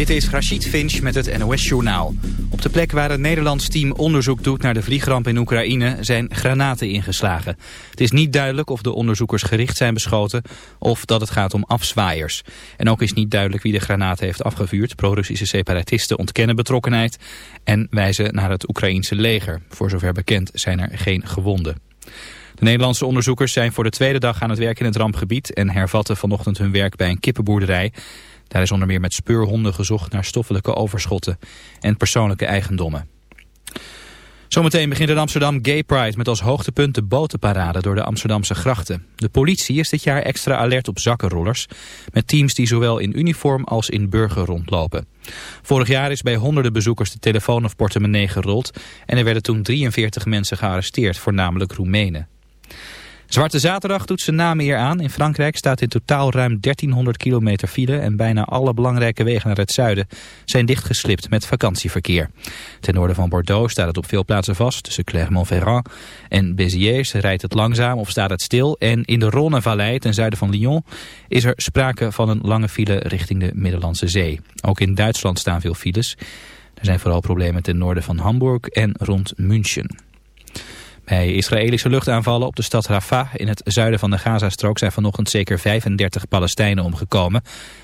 Dit is Rachid Finch met het NOS-journaal. Op de plek waar het Nederlands team onderzoek doet naar de vliegramp in Oekraïne zijn granaten ingeslagen. Het is niet duidelijk of de onderzoekers gericht zijn beschoten of dat het gaat om afzwaaiers. En ook is niet duidelijk wie de granaten heeft afgevuurd. Pro-Russische separatisten ontkennen betrokkenheid en wijzen naar het Oekraïense leger. Voor zover bekend zijn er geen gewonden. De Nederlandse onderzoekers zijn voor de tweede dag aan het werk in het rampgebied en hervatten vanochtend hun werk bij een kippenboerderij. Daar is onder meer met speurhonden gezocht naar stoffelijke overschotten en persoonlijke eigendommen. Zometeen begint in Amsterdam Gay Pride met als hoogtepunt de botenparade door de Amsterdamse grachten. De politie is dit jaar extra alert op zakkenrollers, met teams die zowel in uniform als in burger rondlopen. Vorig jaar is bij honderden bezoekers de telefoon of portemonnee gerold en er werden toen 43 mensen gearresteerd, voornamelijk Roemenen. Zwarte Zaterdag doet zijn naam eer aan. In Frankrijk staat in totaal ruim 1300 kilometer file en bijna alle belangrijke wegen naar het zuiden zijn dichtgeslipt met vakantieverkeer. Ten noorden van Bordeaux staat het op veel plaatsen vast. Tussen Clermont-Ferrand en Béziers rijdt het langzaam of staat het stil. En in de Rhône-vallei ten zuiden van Lyon is er sprake van een lange file richting de Middellandse Zee. Ook in Duitsland staan veel files. Er zijn vooral problemen ten noorden van Hamburg en rond München. Bij Israëlische luchtaanvallen op de stad Rafah in het zuiden van de Gazastrook zijn vanochtend zeker 35 Palestijnen omgekomen.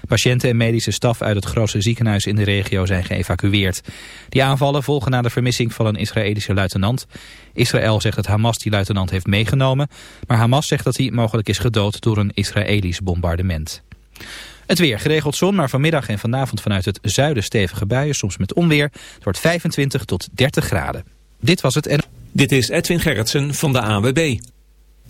Patiënten en medische staf uit het grootste ziekenhuis in de regio zijn geëvacueerd. Die aanvallen volgen na de vermissing van een Israëlische luitenant. Israël zegt dat Hamas die luitenant heeft meegenomen, maar Hamas zegt dat hij mogelijk is gedood door een Israëlisch bombardement. Het weer, geregeld zon, maar vanmiddag en vanavond vanuit het zuiden stevige buien, soms met onweer. Het wordt 25 tot 30 graden. Dit was het en... Dit is Edwin Gerritsen van de ANWB.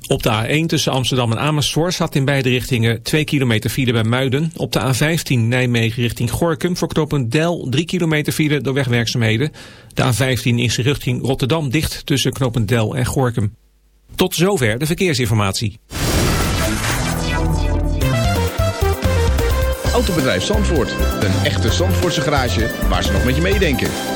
Op de A1 tussen Amsterdam en Amersfoort staat in beide richtingen 2 kilometer file bij Muiden. Op de A15 Nijmegen richting Gorkum voor knooppunt Del 3 kilometer file door wegwerkzaamheden. De A15 is richting Rotterdam dicht tussen knooppunt Del en Gorkum. Tot zover de verkeersinformatie. Autobedrijf Zandvoort. Een echte Zandvoortse garage waar ze nog met je meedenken.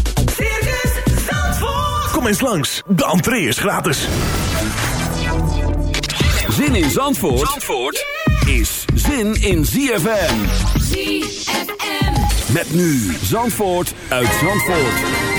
Kom eens langs, de entree is gratis. Zin in Zandvoort, Zandvoort is zin in ZFM. ZFM. Met nu Zandvoort uit Zandvoort.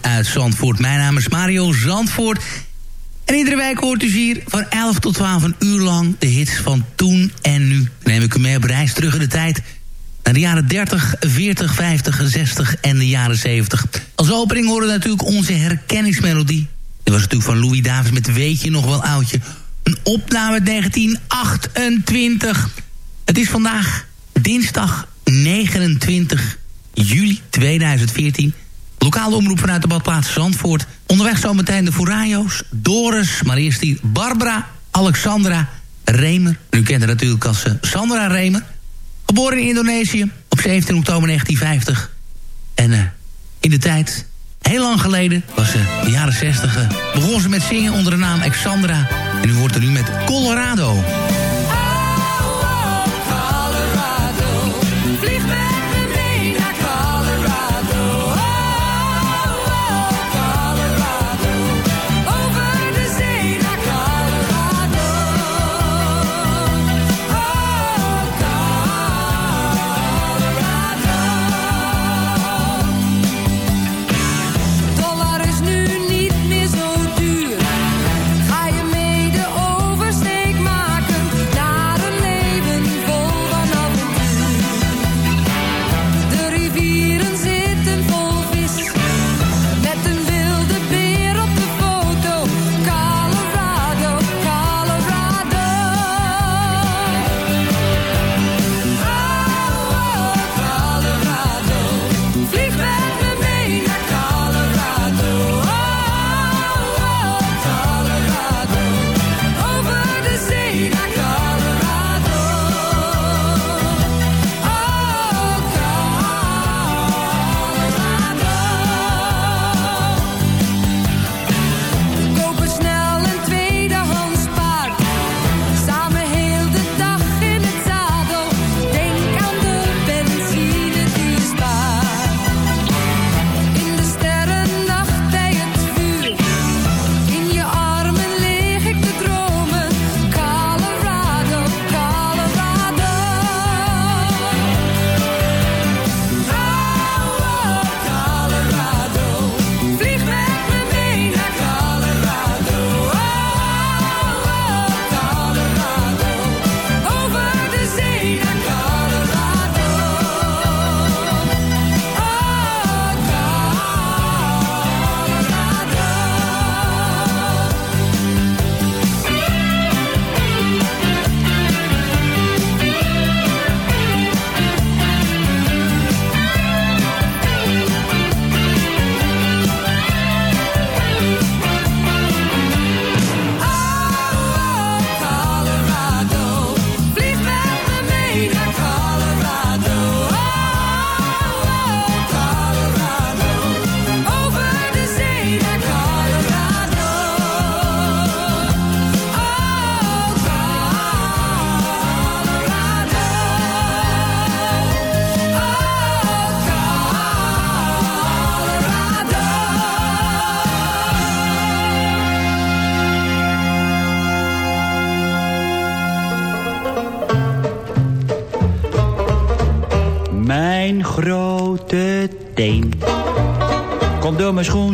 Uit Zandvoort. Mijn naam is Mario Zandvoort. En iedere week hoort u hier van 11 tot 12 een uur lang de hits van toen en nu. Neem ik u mee op reis terug in de tijd naar de jaren 30, 40, 50, 60 en de jaren 70. Als opening horen we natuurlijk onze herkenningsmelodie. Die was natuurlijk van Louis Davis met Weet je nog wel oudje. Een opname uit 1928. Het is vandaag dinsdag 29 juli 2014. Lokale omroep vanuit de badplaats Zandvoort. Onderweg zometeen de Furayo's, Doris, maar eerst hier Barbara, Alexandra, Remer. U kent haar natuurlijk als eh, Sandra Remer. Geboren in Indonesië op 17 oktober 1950. En eh, in de tijd, heel lang geleden, was ze de jaren 60... eh, begon ze met zingen onder de naam Alexandra. En u hoort er nu met Colorado. Vlieg met me mee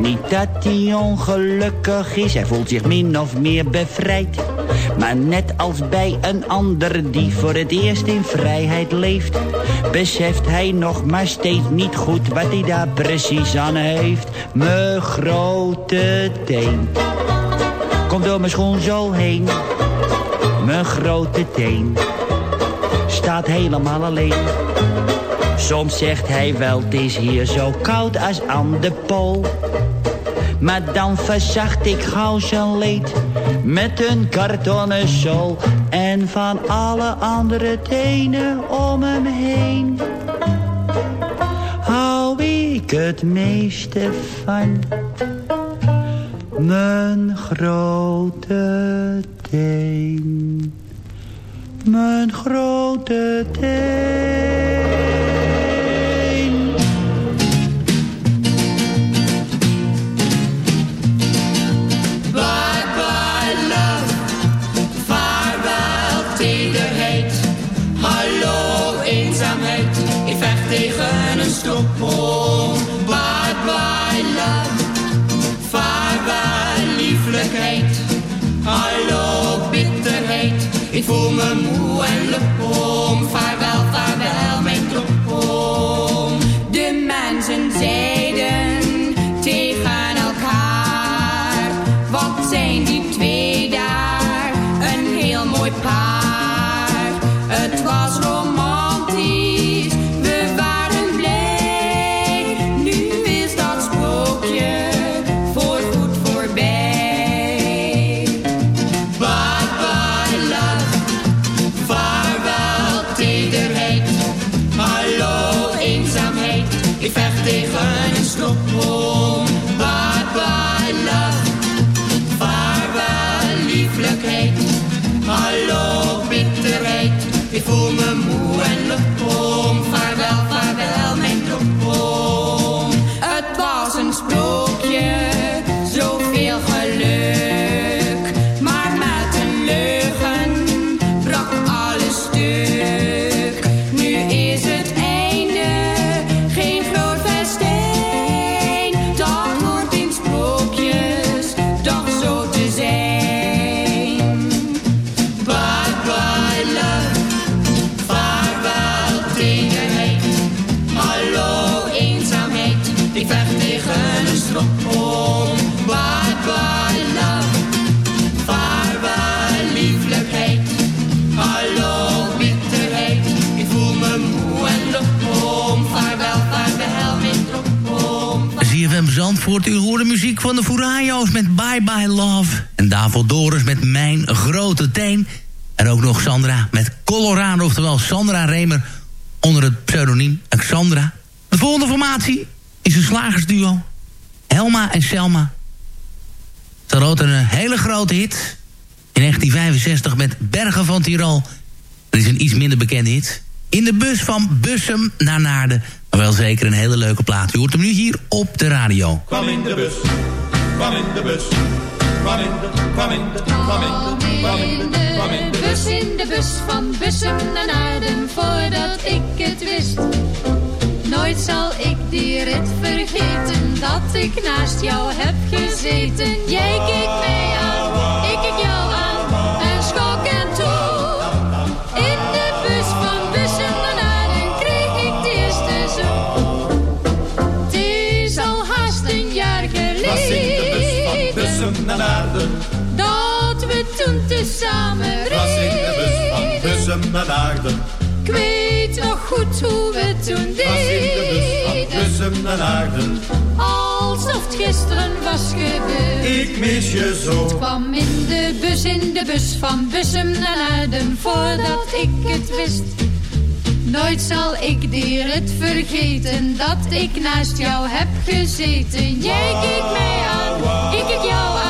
Niet dat hij ongelukkig is, hij voelt zich min of meer bevrijd. Maar net als bij een ander die voor het eerst in vrijheid leeft... beseft hij nog maar steeds niet goed wat hij daar precies aan heeft. Mijn grote teen komt door mijn schoen zo heen. Mijn grote teen staat helemaal alleen. Soms zegt hij wel, het is hier zo koud als aan de pool. Maar dan verzacht ik gauw zijn leed met een kartonnen zool. En van alle andere tenen om hem heen hou ik het meeste van. Mijn grote teen, mijn grote teen. Bitterheid, ik voel Zandvoort, u hoorde muziek van de Furayo's met Bye Bye Love. En daarvoor Doris met Mijn Grote Teen. En ook nog Sandra met Colorado, oftewel Sandra Remer... onder het pseudoniem Alexandra. De volgende formatie is een slagersduo. Helma en Selma. Ze hadden een hele grote hit. In 1965 met Bergen van Tirol. Dat is een iets minder bekende hit. In de bus van Bussum naar Naarden. Maar wel zeker een hele leuke plaat. U hoort hem nu hier op de radio. kwam in de bus kwam in de bus. Kwam in de, kwam in de, kwam in de, kwam in de, kwam in de bus in de bus van Bussum naar Naarden voordat ik het wist. Nooit zal ik die rit vergeten dat ik naast jou heb gezeten. Jij keek mij aan, Naarden. Alsof het gisteren was gebeurd. Ik mis je zo. kwam in de bus, in de bus van Bussum naar Naarden voordat ik het wist. Nooit zal ik die rit vergeten dat ik naast jou heb gezeten. Jij keek mij aan, ik keek jou aan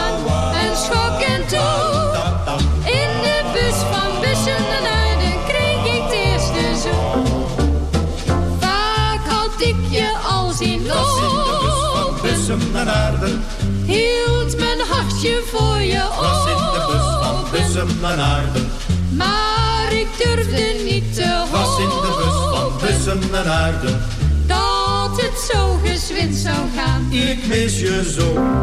Bussum naar Naarden. Hield mijn hartje voor je Was in de bus van open. Bussum naar Naarden. Maar ik durfde niet te Was in de bus van hopen Bussum naar Naarden. dat het zo gezwind zou gaan. Ik mis je zo.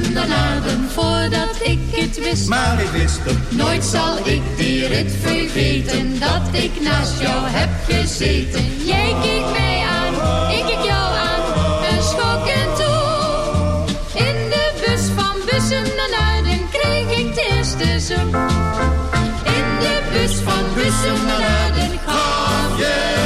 Naar Naarden voordat ik het wist. Maar ik wist het. Nooit zal ik die rit vergeten dat ik naast jou heb gezeten. Jij keek mij aan, ik keek jou aan en schok en toe. In de bus van Bussum naar kreeg ik de eerste zoen. In de bus van Bussum naar gaf je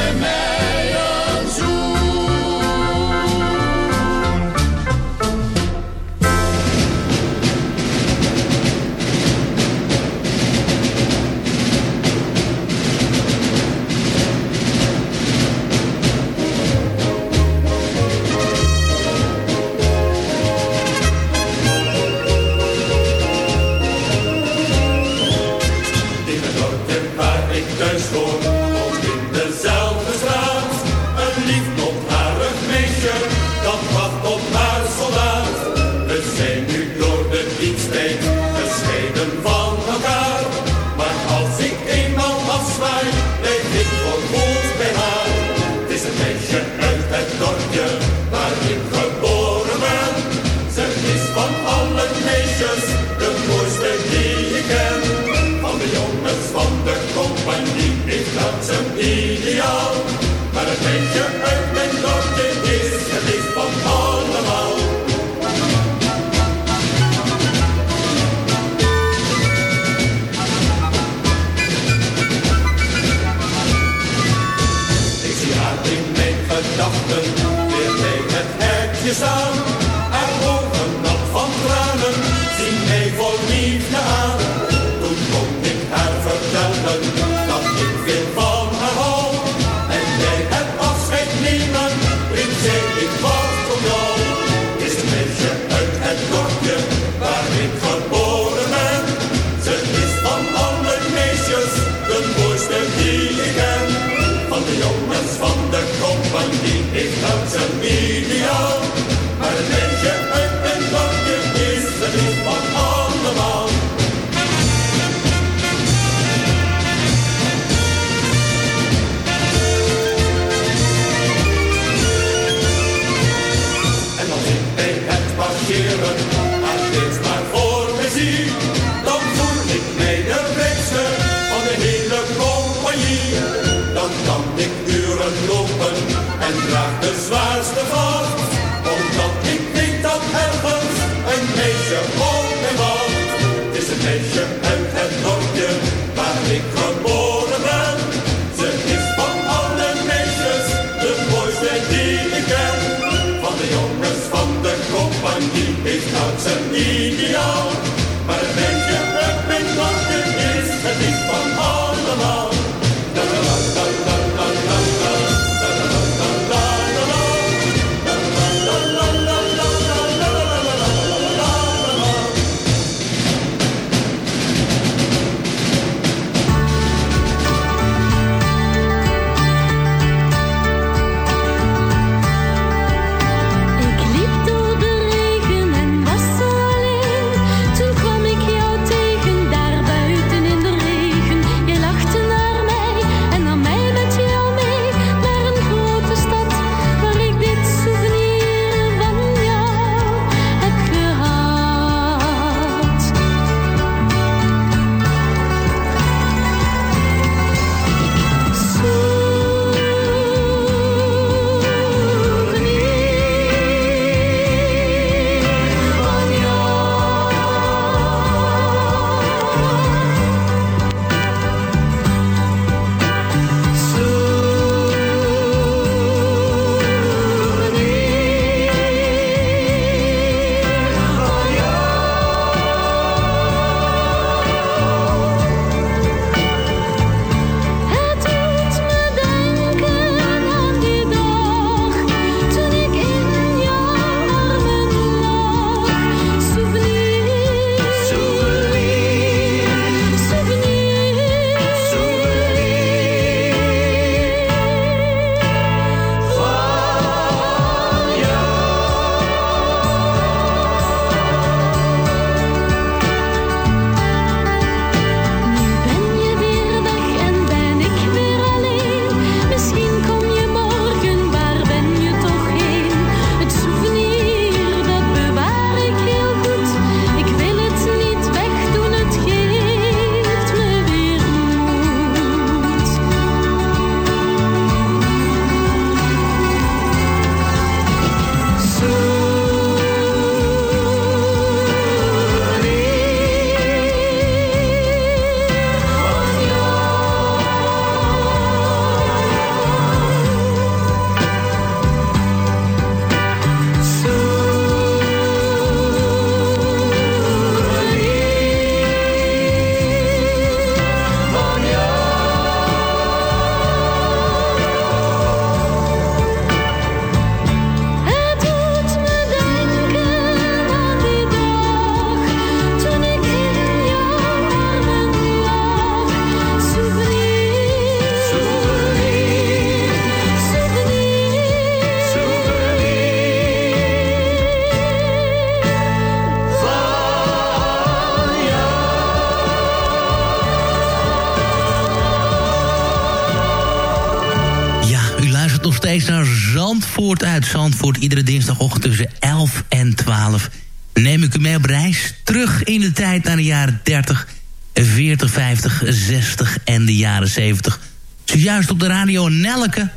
60 en de jaren 70. Zojuist op de radio Nelke,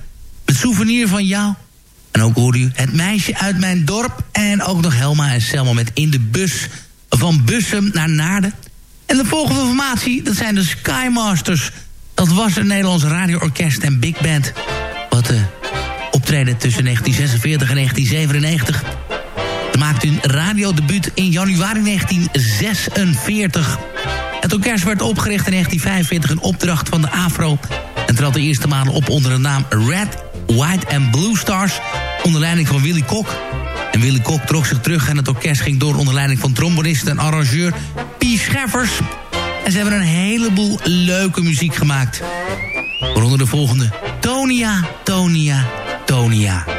het souvenir van jou. En ook hoorde u het meisje uit mijn dorp. En ook nog Helma en Selma met in de bus van Bussum naar Naarden. En de volgende formatie, dat zijn de Skymasters. Dat was een Nederlands radioorkest en big band. Wat uh, optreden tussen 1946 en 1997. Ze maakte hun radiodebuut in januari 1946. Het orkest werd opgericht in 1945 in opdracht van de AFRO... en trad de eerste maanden op onder de naam Red, White and Blue Stars... onder leiding van Willy Kok. En Willy Kok trok zich terug en het orkest ging door onder leiding van trombonist en arrangeur P. Scheffers. En ze hebben een heleboel leuke muziek gemaakt. Waaronder de volgende. Tonia, Tonia, Tonia.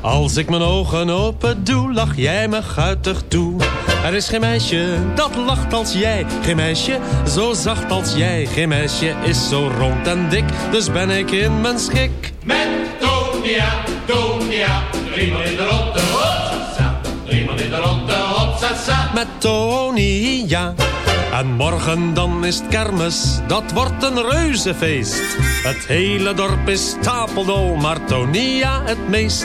Als ik mijn ogen open doe, lach jij me guitig toe. Er is geen meisje dat lacht als jij. Geen meisje zo zacht als jij. Geen meisje is zo rond en dik, dus ben ik in mijn schik. Met Tonia, Tonia, driemaal in de ronde. Hopsasa, driemaal in de ronde. Hopsasa. Met Tonia. En morgen dan is het kermis, dat wordt een reuzefeest. Het hele dorp is stapeldol, maar Tonia het meest.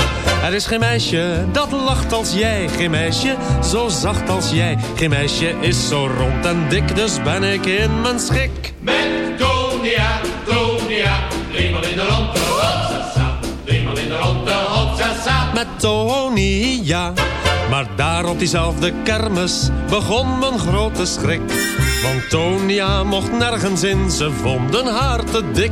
Er is geen meisje dat lacht als jij. Geen meisje zo zacht als jij. Geen meisje is zo rond en dik, dus ben ik in mijn schik. Met Tonia, Tonia, driemaal in de ronde. Hopsasa, driemaal in de ronde. Hopsasa. Met Tonia. Maar daar op diezelfde kermis begon mijn grote schrik. Want Tonia mocht nergens in, ze vonden haar te dik.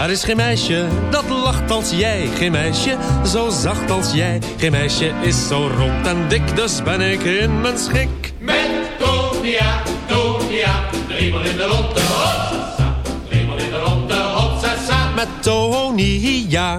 Er is geen meisje dat lacht als jij. Geen meisje zo zacht als jij. Geen meisje is zo rond en dik, dus ben ik in mijn schik. Met Tonia, Tonia, driemaal in de ronde. Hopsasa, driemaal in de ronde. Hopsasa. Met Tonia.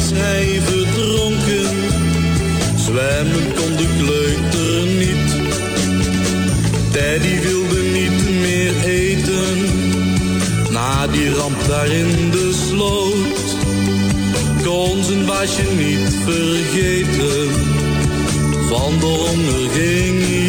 is hij verdronken, zwemmen kon de kleuter niet. Teddy wilde niet meer eten, na die ramp daar in de sloot. Kon zijn baasje niet vergeten, van de honger ging hij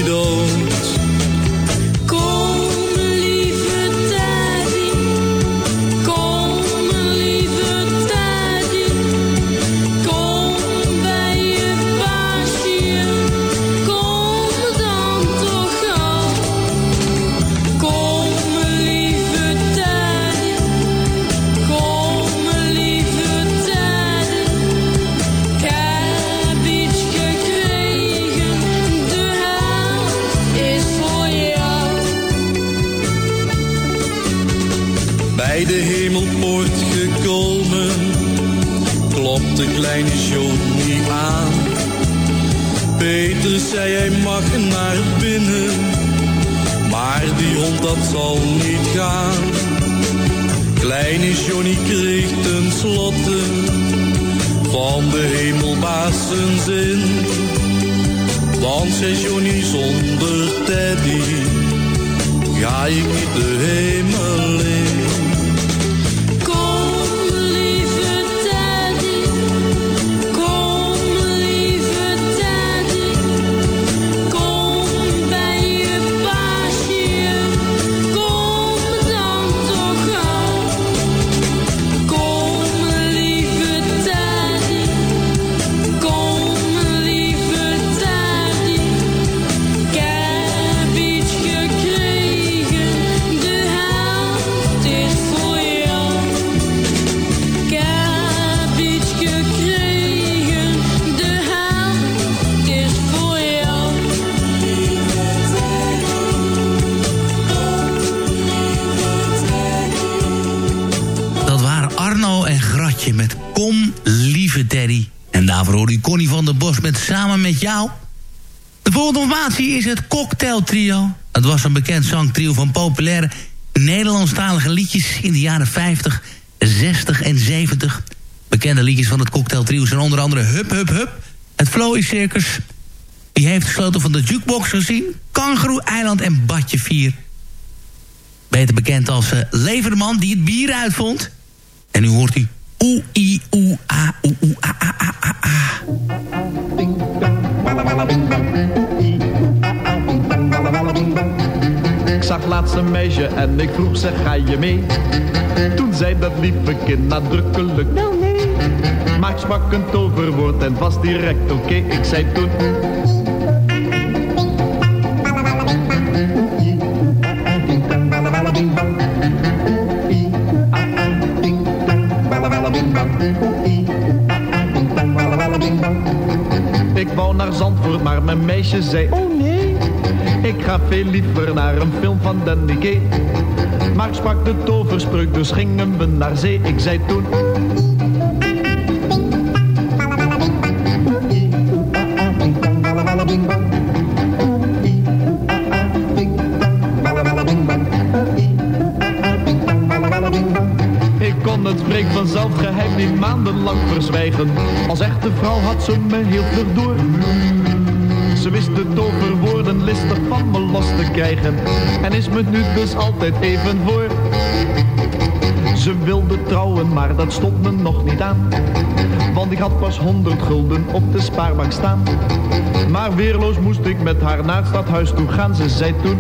kleine Johnny aan. Peter zei hij mag naar binnen, maar die hond dat zal niet gaan. Kleine Johnny kreeg ten slotte van de hemelbaas zijn zin. Want zei Johnny zonder Teddy, ga ik niet de hemel in. Formatie is het Cocktail Trio. Het was een bekend zangtrio van populaire Nederlandstalige liedjes... in de jaren 50, 60 en 70. Bekende liedjes van het Cocktail Trio zijn onder andere Hup Hup Hup... het Flowy Circus... Die heeft de sleutel van de jukebox gezien... Kangaroo Eiland en Badje 4. Beter bekend als uh, Leverman die het bier uitvond. En nu hoort u oe i oe a oe oe a a a a a. Ik zag laatst een meisje en ik vroeg zeg ga je mee? Toen zei dat lieve kind nadrukkelijk wel nee. Maar sprak een toverwoord en was direct oké? Ik zei toen veel liever naar een film van Danny Kaye Maar sprak de toverspreuk, dus gingen we naar zee Ik zei toen Ik kon het spreek vanzelf geheim niet maandenlang verzwijgen. Als echte vrouw had ze me heel vlug door. Ze wist de toverwoorden listig van me los te krijgen. En is me nu dus altijd even voor. Ze wilde trouwen, maar dat stond me nog niet aan. Want ik had pas honderd gulden op de spaarbank staan. Maar weerloos moest ik met haar naar het stadhuis toe gaan. Ze zei toen...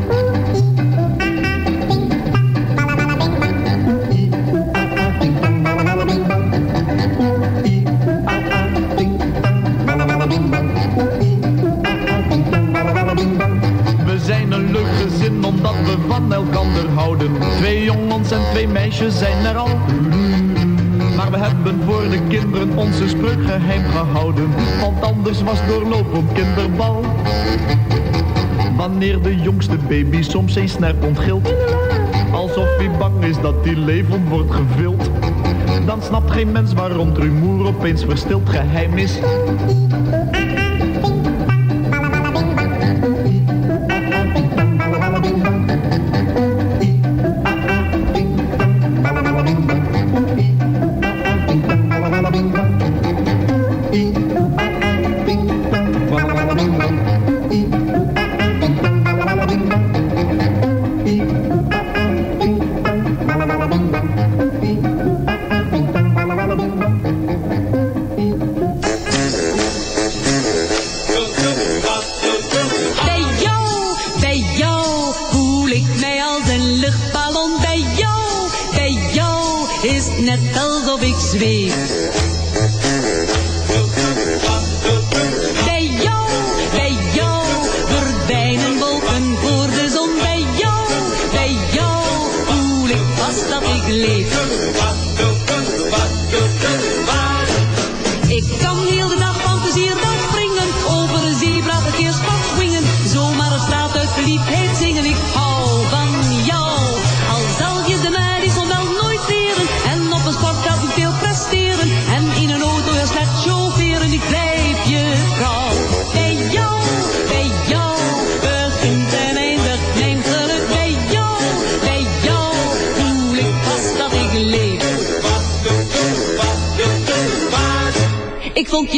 baby soms eens snerp ontgilt. Alsof hij bang is dat hij levend wordt gevild. Dan snapt geen mens waarom het rumoer opeens verstild geheim is. Wolken voor de zon. Bij jou, bij jou voel ik vast dat ik leef.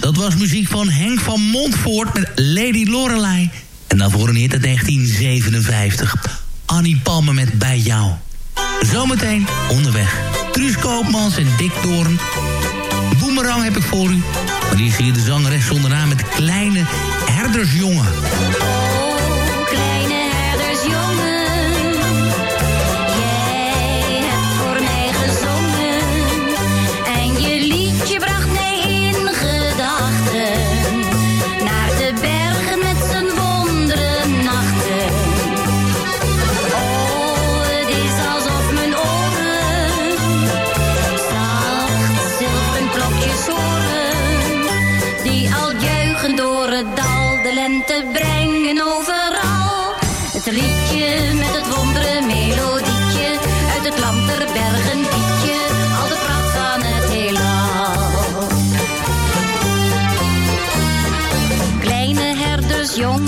Dat was muziek van Henk van Montvoort met Lady Lorelei. En daarvoor een hit uit 1957. Annie Palme met Bij Jou. Zometeen onderweg. Truus Koopmans en Dick Doorn. Boemerang heb ik voor u. Maar hier zie je de zangeres zonder naam met Kleine Herdersjongen.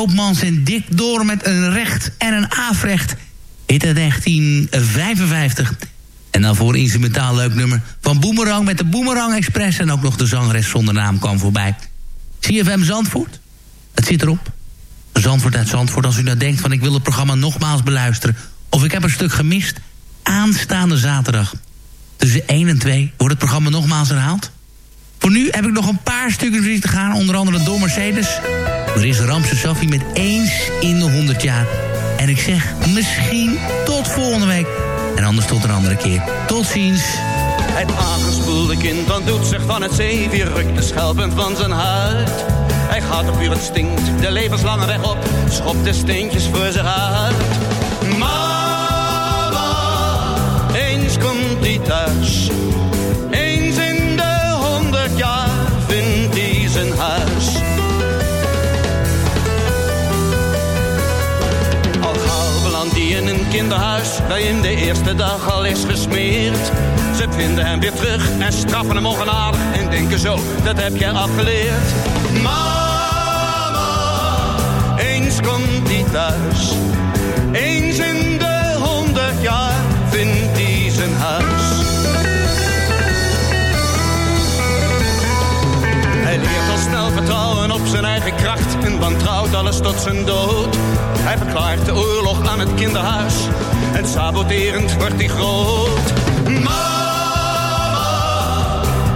Koopmans en Dick Door met een recht en een afrecht. Hit uit 1955. En dan voor instrumentaal leuk nummer van Boomerang met de Boomerang Express. En ook nog de zangeres zonder naam kwam voorbij. CFM Zandvoort, het zit erop. Zandvoort uit Zandvoort, als u nou denkt van ik wil het programma nogmaals beluisteren... of ik heb een stuk gemist, aanstaande zaterdag. Tussen 1 en 2 wordt het programma nogmaals herhaald. Voor nu heb ik nog een paar muziek te gaan, onder andere door Mercedes. Er is Ramse Safi met eens in de 100 jaar. En ik zeg misschien tot volgende week. En anders tot een andere keer. Tot ziens. Het aangespoelde kind doet zich van het zeewier, rukt de schelpunt van zijn huid. Hij gaat op puur instinct de levenslange weg op, schopt de steentjes voor zich uit. Mama, eens komt hij thuis. Kinderhuis, waar in de eerste dag al is gesmeerd. Ze vinden hem weer terug en straffen hem ongenadig en denken zo, dat heb jij afgeleerd. Mama, eigen kracht en wantrouwt alles tot zijn dood. Hij verklaart de oorlog aan het kinderhuis en saboterend wordt hij groot. Mama,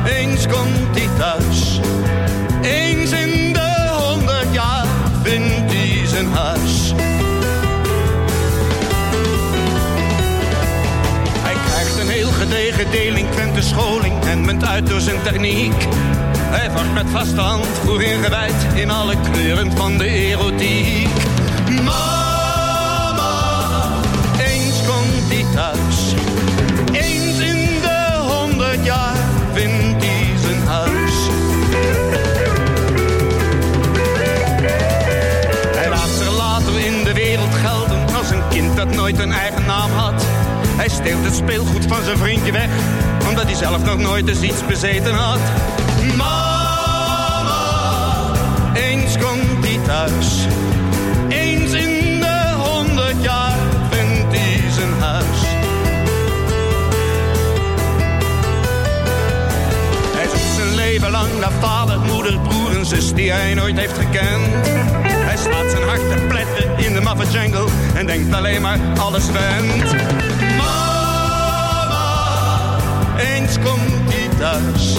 eens komt hij thuis. Eens in de honderd jaar vindt hij zijn huis. Hij krijgt een heel gedegen delinquente scholing en munt uit door zijn techniek. Hij wordt met vaste hand vroeg ingewijd in alle kleuren van de erotiek. Mama, eens komt hij thuis. Eens in de honderd jaar vindt hij zijn huis. Hij laat zich later in de wereld gelden als een kind dat nooit een eigen naam had. Hij steelt het speelgoed van zijn vriendje weg, omdat hij zelf nog nooit eens iets bezeten had. Mama, eens komt hij thuis. Eens in de honderd jaar vindt hij zijn huis. Hij zoekt zijn leven lang naar vader, moeder, broer en zus die hij nooit heeft gekend. Hij slaat zijn hart te pletten in de maffe jungle en denkt alleen maar alles went. Mama, eens komt hij thuis.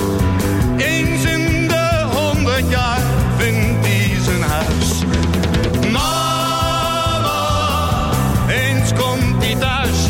Eens in de honderd jaar vindt hij zijn huis. Mama, eens komt hij thuis.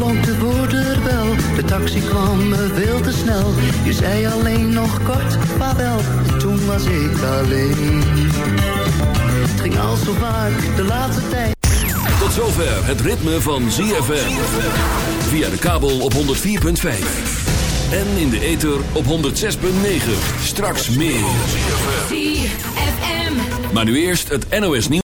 nam me veel te snel. Je zei alleen nog kort, vaarwel. Toen was ik alleen. Het ging al zo vaak de laatste tijd. Tot zover het ritme van ZFM. Via de kabel op 104.5. En in de ether op 106.9. Straks meer. ZFM. Maar nu eerst het NOS nieuws.